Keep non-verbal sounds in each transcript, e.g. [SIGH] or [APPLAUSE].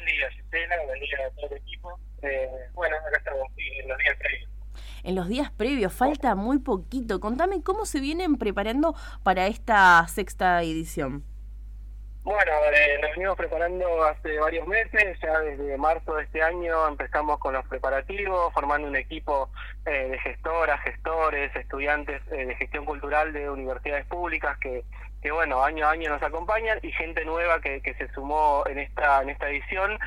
buen día, Gisela, buen día a todo el equipo. Eh, bueno, acá estamos en los días previos. En los días previos, falta muy poquito. Contame cómo se vienen preparando para esta sexta edición. Bueno, eh, nos venimos preparando hace varios meses, ya desde marzo de este año empezamos con los preparativos, formando un equipo eh, de gestoras, gestores, estudiantes eh, de gestión cultural de universidades públicas que, que bueno, año a año nos acompañan y gente nueva que, que se sumó en esta, en esta edición.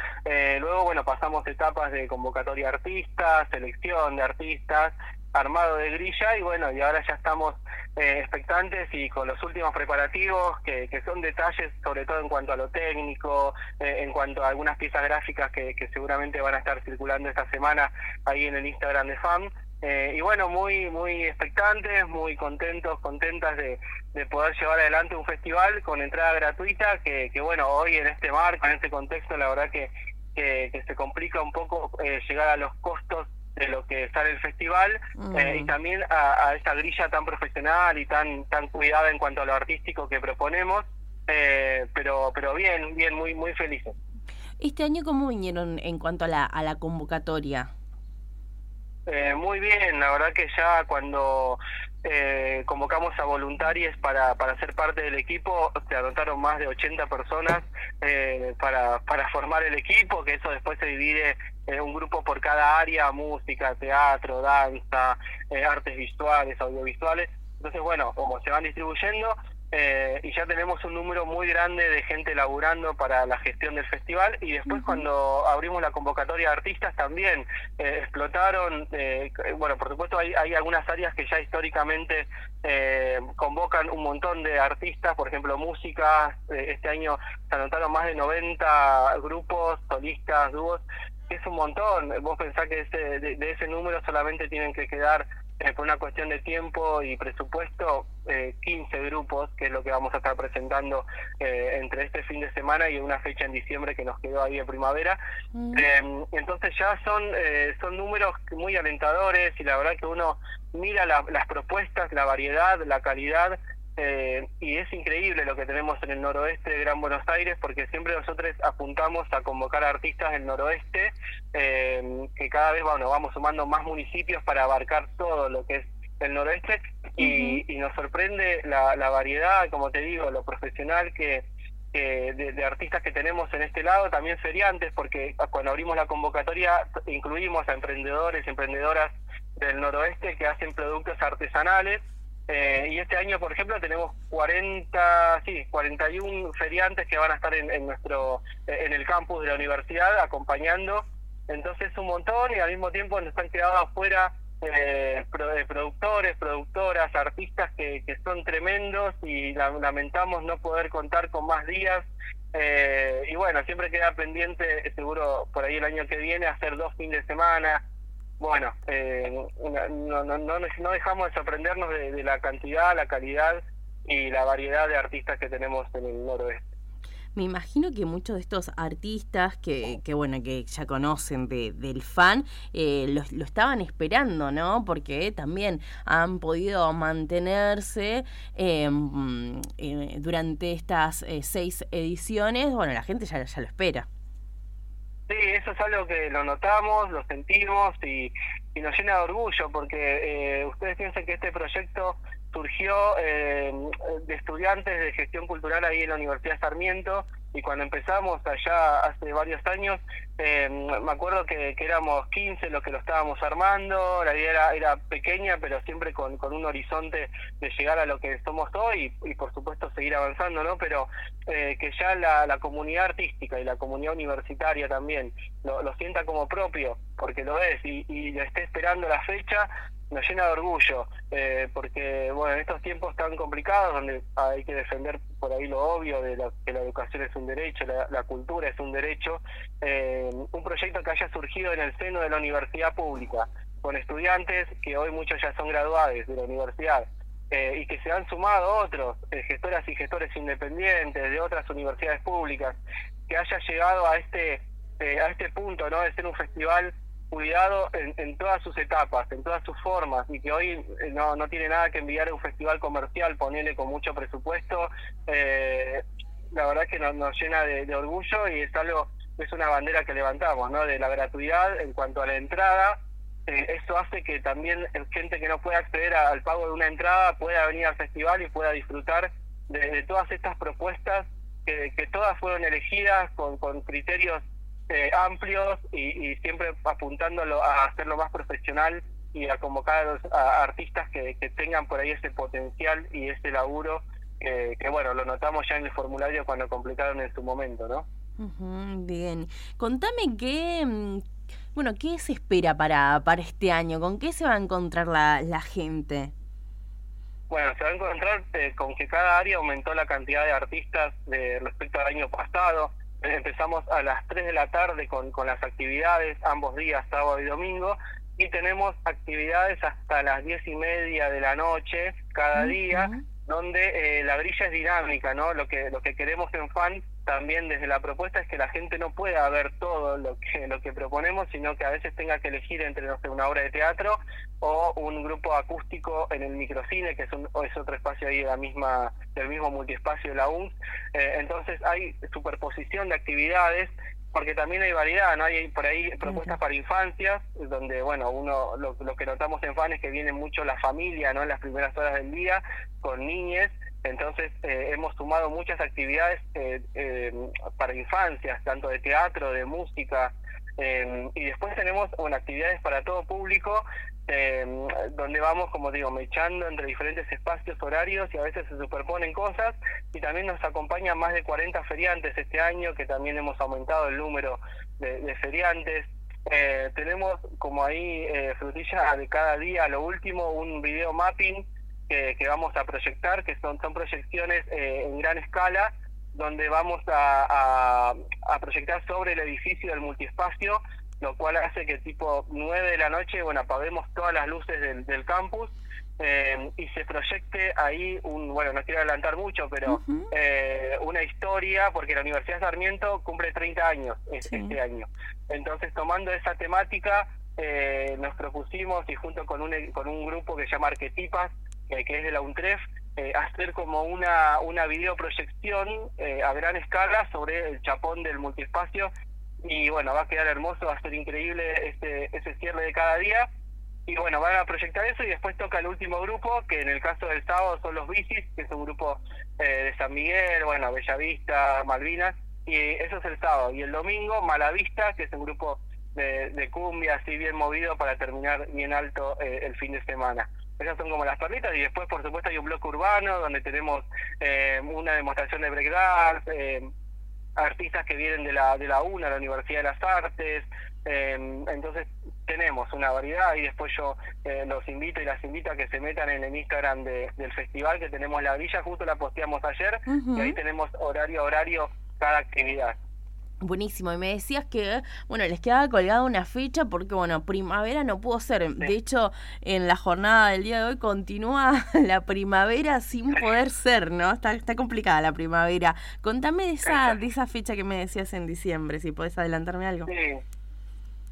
luego, bueno, pasamos etapas de convocatoria de artistas, selección de artistas, armado de grilla y bueno, y ahora ya estamos eh, expectantes y con los últimos preparativos que, que, son detalles sobre todo en cuanto a lo técnico, eh, en cuanto a algunas piezas gráficas que, que, seguramente van a estar circulando esta semana ahí en el Instagram de FAM. Eh, y bueno, muy muy expectantes, muy contentos, contentas de, de, poder llevar adelante un festival con entrada gratuita que, que bueno, hoy en este marco, en este contexto, la verdad que, que, se complica un poco llegar a los costos de lo que sale el festival eh, y también a, esa grilla tan profesional y tan tan cuidada en cuanto a lo artístico que proponemos eh, pero pero bien bien muy muy felices. Este año cómo vinieron en cuanto a la a la convocatoria eh, muy bien la verdad que ya cuando eh, convocamos a voluntarios para, para ser parte del equipo, se anotaron más de 80 personas eh, para, para formar el equipo, que eso después se divide en un grupo por cada área, música, teatro, danza, eh, artes visuales, audiovisuales. Entonces, bueno, como se van distribuyendo, eh, y ya tenemos un número muy grande de gente laburando para la gestión del festival. Y después cuando abrimos la convocatoria de artistas también eh, explotaron, eh, bueno, por supuesto hay, hay algunas áreas que ya históricamente convocan un montón de artistas, por ejemplo música, este año se anotaron más de 90 grupos, solistas, dúos, es un montón, vos pensás que ese, de ese número solamente tienen que quedar eh, por una cuestión de tiempo y presupuesto, eh, 15 grupos, que es lo que vamos a estar presentando eh, entre este fin de semana y una fecha en diciembre que nos quedó ahí en primavera. Mm. Em, entonces ya son, eh, son números muy alentadores y la verdad que uno mira las propuestas, la variedad, la calidad eh, y es increíble lo que tenemos en el noroeste de Gran Buenos Aires porque siempre nosotros apuntamos a convocar artistas del noroeste eh, que cada vez bueno vamos sumando más municipios para abarcar todo lo que es el noroeste. Y, nos sorprende la, variedad como te digo lo profesional que, de, artistas que tenemos en este lado también feriantes porque cuando abrimos la convocatoria incluimos a emprendedores emprendedoras del noroeste que hacen productos artesanales eh, y este año, por ejemplo, tenemos 40, sí, 41 feriantes que van a estar en, nuestro en el campus de la universidad acompañando. Entonces un montón y al mismo tiempo nos han quedado afuera eh, productores, productoras, artistas que, que son tremendos y lamentamos no poder contar con más días. Eh, y bueno, siempre queda pendiente, seguro por ahí el año que viene, hacer dos fines de semana, bueno, eh, no, no, no, dejamos de sorprendernos de, la cantidad, la calidad y la variedad de artistas que tenemos en el noroeste. Me imagino que muchos de estos artistas que, que bueno, que ya conocen de, del fan, eh, lo, lo, estaban esperando, ¿no? Porque también han podido mantenerse em, eh, durante estas eh, seis ediciones. Bueno, la gente ya lo espera. Sí, eso es algo que lo notamos, lo sentimos y, nos llena de orgullo porque eh, ustedes piensan que este proyecto surgió eh, de estudiantes de gestión cultural ahí en la Universidad Sarmiento y cuando empezamos allá hace varios años, eh, me acuerdo que, que, éramos 15 los que lo estábamos armando, la idea era, era pequeña, pero siempre con, con, un horizonte de llegar a lo que somos hoy y, por supuesto seguir avanzando, ¿no? Pero eh, que ya la, comunidad artística y la comunidad universitaria también lo, lo sienta como propio, porque lo es, y, y esté esperando la fecha, nos llena de orgullo, eh, porque bueno, en estos tiempos tan complicados, donde hay que defender por ahí lo obvio de que la educación es un derecho, la, cultura es un derecho, eh, un proyecto que haya surgido en el seno de la universidad pública, con estudiantes que hoy muchos ya son graduados de la universidad, eh, y que se han sumado otros, gestoras y gestores independientes de otras universidades públicas, que haya llegado a este, a este punto, ¿no? De ser un festival cuidado en, en, todas sus etapas, en todas sus formas, y que hoy eh, no, no tiene nada que enviar a un festival comercial, ponerle con mucho presupuesto, eh, la verdad que nos, llena de, orgullo y es algo es una bandera que levantamos, ¿no? De la gratuidad en cuanto a la entrada. Eh, eso hace que también gente que no pueda acceder al pago de una entrada pueda venir al festival y pueda disfrutar de, todas estas propuestas que, que, todas fueron elegidas con, con criterios eh, amplios y, siempre apuntándolo a hacerlo más profesional y a convocar a, artistas que, que, tengan por ahí ese potencial y ese laburo que bueno, lo notamos ya en el formulario cuando completaron en su momento, ¿no? bien. Contame qué, mm, bueno, qué se espera para, para este año, con qué se va a encontrar la, la gente. Bueno, se va a encontrar eh, con que cada área aumentó la cantidad de artistas de, respecto al año pasado. Empezamos a las 3 de la tarde con, con las actividades, ambos días, sábado y domingo, y tenemos actividades hasta las 10 y media de la noche cada día, donde eh, la grilla es dinámica, ¿no? Lo que, lo que queremos en FAN también desde la propuesta es que la gente no pueda ver todo lo que lo que proponemos, sino que a veces tenga que elegir entre no sé, una obra de teatro o un grupo acústico en el microcine, que es, un, es otro espacio ahí de la misma del mismo multiespacio de la UNS. Eh, entonces hay superposición de actividades porque también hay variedad, ¿no? Hay por ahí propuestas para infancias, donde, bueno, uno lo, lo que notamos en FAN es que viene mucho la familia, ¿no? En las primeras horas del día, con niñes, entonces eh, hemos sumado muchas actividades eh, eh, para infancias, tanto de teatro, de música, y después tenemos bueno, actividades para todo público, donde vamos, como digo, mechando entre diferentes espacios horarios y a veces se superponen cosas, y también nos acompañan más de 40 feriantes este año, que también hemos aumentado el número de, de feriantes. tenemos como ahí frutilla de cada día, lo último, un video mapping que, vamos a proyectar, que son, son proyecciones eh, en gran escala, donde vamos a, a, proyectar sobre el edificio del multiespacio, lo cual hace que tipo 9 de la noche, bueno, apaguemos todas las luces del, del campus eh, y se proyecte ahí un, bueno, no quiero adelantar mucho, pero eh, una historia, porque la Universidad de Sarmiento cumple 30 años este año. Entonces, tomando esa temática, nos propusimos y junto con un, con un grupo que se llama Arquetipas, que es de la UNTREF, eh, hacer como una, una videoproyección eh, a gran escala sobre el chapón del multiespacio y bueno, va a quedar hermoso, va a ser increíble ese, ese cierre de cada día y bueno, van a proyectar eso y después toca el último grupo, que en el caso del sábado son los bicis, que es un grupo eh, de San Miguel, bueno, Bellavista, Malvinas, y eso es el sábado. Y el domingo, Malavista, que es un grupo de, de cumbia así bien movido para terminar bien alto el fin de semana. Esas son como las perlitas y después por supuesto hay un bloque urbano donde tenemos eh, una demostración de breakdance, eh, artistas que vienen de la de la UNA, la Universidad de las Artes, eh, entonces tenemos una variedad y después yo los invito y las invito a que se metan en el Instagram del festival que tenemos la villa, justo la posteamos ayer y ahí tenemos horario a horario cada actividad. Buenísimo, y me decías que, bueno, les quedaba colgada una fecha porque, bueno, primavera no pudo ser. De hecho, en la jornada del día de hoy continúa [LAUGHS] la primavera sin poder ser, ¿no? Está, está complicada la primavera. Contame de esa, de esa fecha que me decías en diciembre, si podés adelantarme algo. Sí.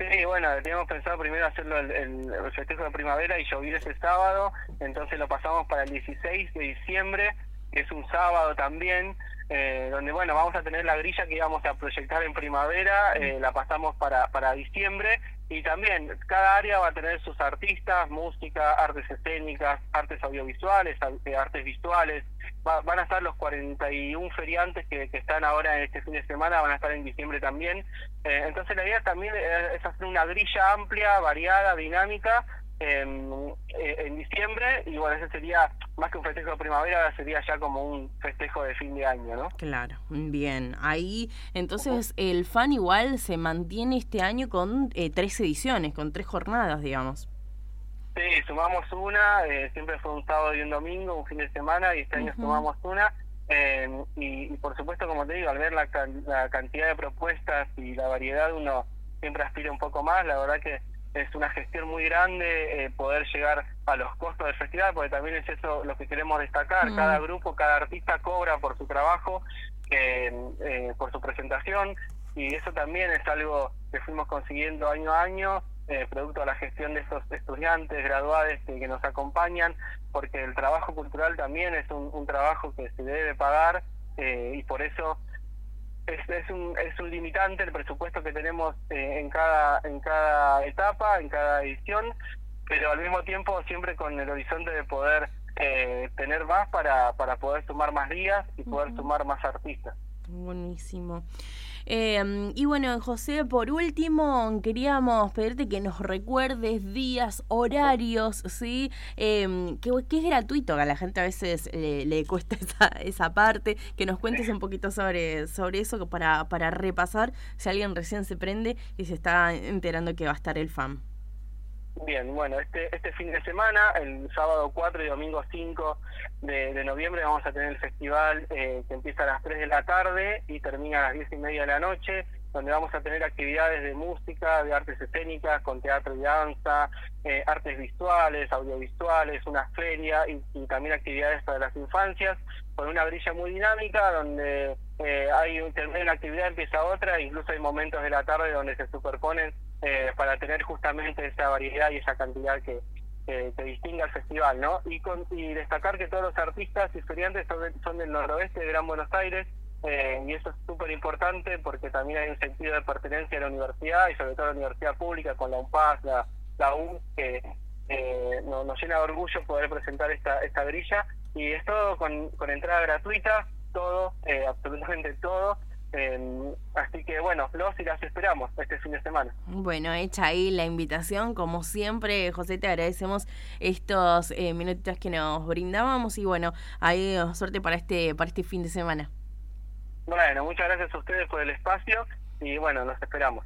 Sí, bueno, teníamos pensado primero hacerlo el, el, festejo de primavera y llovió ese sábado, entonces lo pasamos para el 16 de diciembre, que es un sábado también, eh, donde bueno, vamos a tener la grilla que íbamos a proyectar en primavera, eh, la pasamos para, para diciembre y también cada área va a tener sus artistas, música, artes escénicas, artes audiovisuales, eh, artes visuales, van a estar los 41 feriantes que, que, están ahora en este fin de semana, van a estar en diciembre también, entonces la idea también es hacer una grilla amplia, variada, dinámica, en, eh, en diciembre y bueno, ese sería más que un festejo de primavera, sería ya como un festejo de fin de año, ¿no? Claro, bien. Ahí, entonces, el fan igual se mantiene este año con eh, tres ediciones, con tres jornadas, digamos. Sí, sumamos una, eh, siempre fue un sábado y un domingo, un fin de semana, y este año sumamos una. y, por supuesto, como te digo, al ver la, la cantidad de propuestas y la variedad, uno siempre aspira un poco más. La verdad que es una gestión muy grande eh, poder llegar a los costos del festival, porque también es eso lo que queremos destacar. Mm. Cada grupo, cada artista cobra por su trabajo, eh, eh, por su presentación, y eso también es algo que fuimos consiguiendo año a año, producto de la gestión de esos estudiantes graduados que, nos acompañan, porque el trabajo cultural también es un, un trabajo que se debe pagar y por eso es, es, un, es un limitante el presupuesto que tenemos eh, en cada en cada etapa, en cada edición, pero al mismo tiempo siempre con el horizonte de poder eh, tener más para, para poder sumar más días y poder sumar más artistas. Buenísimo. Eh, y bueno, José, por último, queríamos pedirte que nos recuerdes días, horarios, ¿sí? Eh, que, es gratuito, que a la gente a veces le cuesta [LAUGHS] esa, esa parte, que nos cuentes un poquito sobre, sobre eso para, para repasar si alguien recién se prende y se está enterando que va a estar el FAM. Bien, bueno, este, este fin de semana, el sábado 4 y domingo 5 de, noviembre, vamos a tener el festival eh, que empieza a las 3 de la tarde y termina a las 10 y media de la noche, donde vamos a tener actividades de música, de artes escénicas, con teatro y danza, eh, artes visuales, audiovisuales, una feria y, también actividades para las infancias, con una brilla muy dinámica, donde eh, hay termina una actividad, empieza otra, incluso hay momentos de la tarde donde se superponen eh, para tener justamente esa variedad y esa cantidad que, que, distingue al festival, ¿no? Y, con, y destacar que todos los artistas y estudiantes son, del noroeste de Gran Buenos Aires, eh, y eso es súper importante porque también hay un sentido de pertenencia a la universidad y sobre todo a la universidad pública con la UNPAS, la, la U, que eh, nos, llena de orgullo poder presentar esta, esta grilla y es todo con, con entrada gratuita, todo, eh, absolutamente todo, eh, así que bueno, los y las esperamos este fin de semana. Bueno, hecha ahí la invitación, como siempre, José, te agradecemos estos eh, minutitos que nos brindábamos y bueno, ahí suerte para este, para este fin de semana. Bueno, muchas gracias a ustedes por el espacio y bueno, nos esperamos.